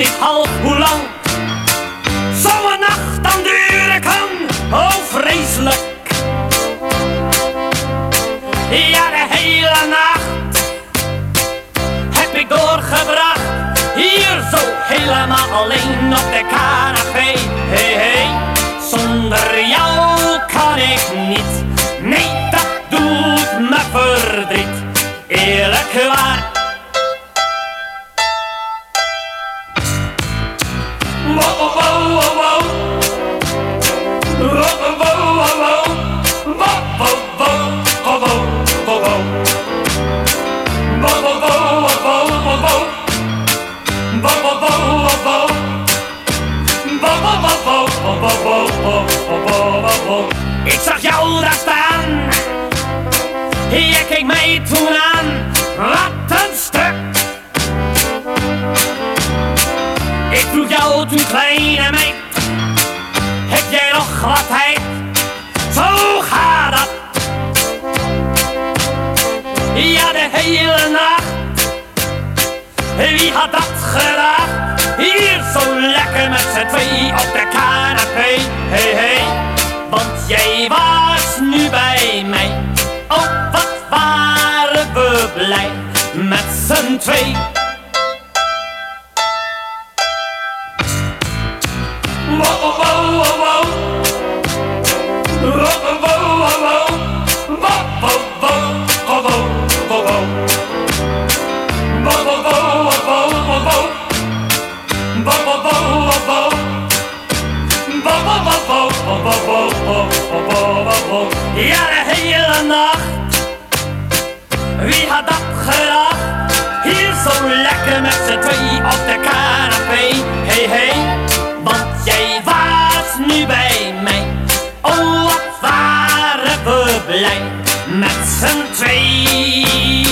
niet half hoe lang zo'n nacht dan duren kan. Oh, vreselijk. Ja, de hele nacht heb ik doorgebracht. Hier zo helemaal alleen op de canapé. Ik zag jou daar staan. Je keek mij toen aan. Wat een stuk. Ik vroeg jou toen kleine meid. Tijd? Zo gaat dat. Ja, de hele nacht. Wie had dat gedacht? Hier zo lekker met z'n twee op de canapé. Hey, hey, want jij was nu bij mij. Oh, wat waren we blij met z'n twee. Ja, de hele nacht. Wie had dat gedacht? Hier zo lekker met z'n twee op de canapé. like nuts and trees.